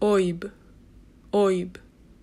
oib, oib.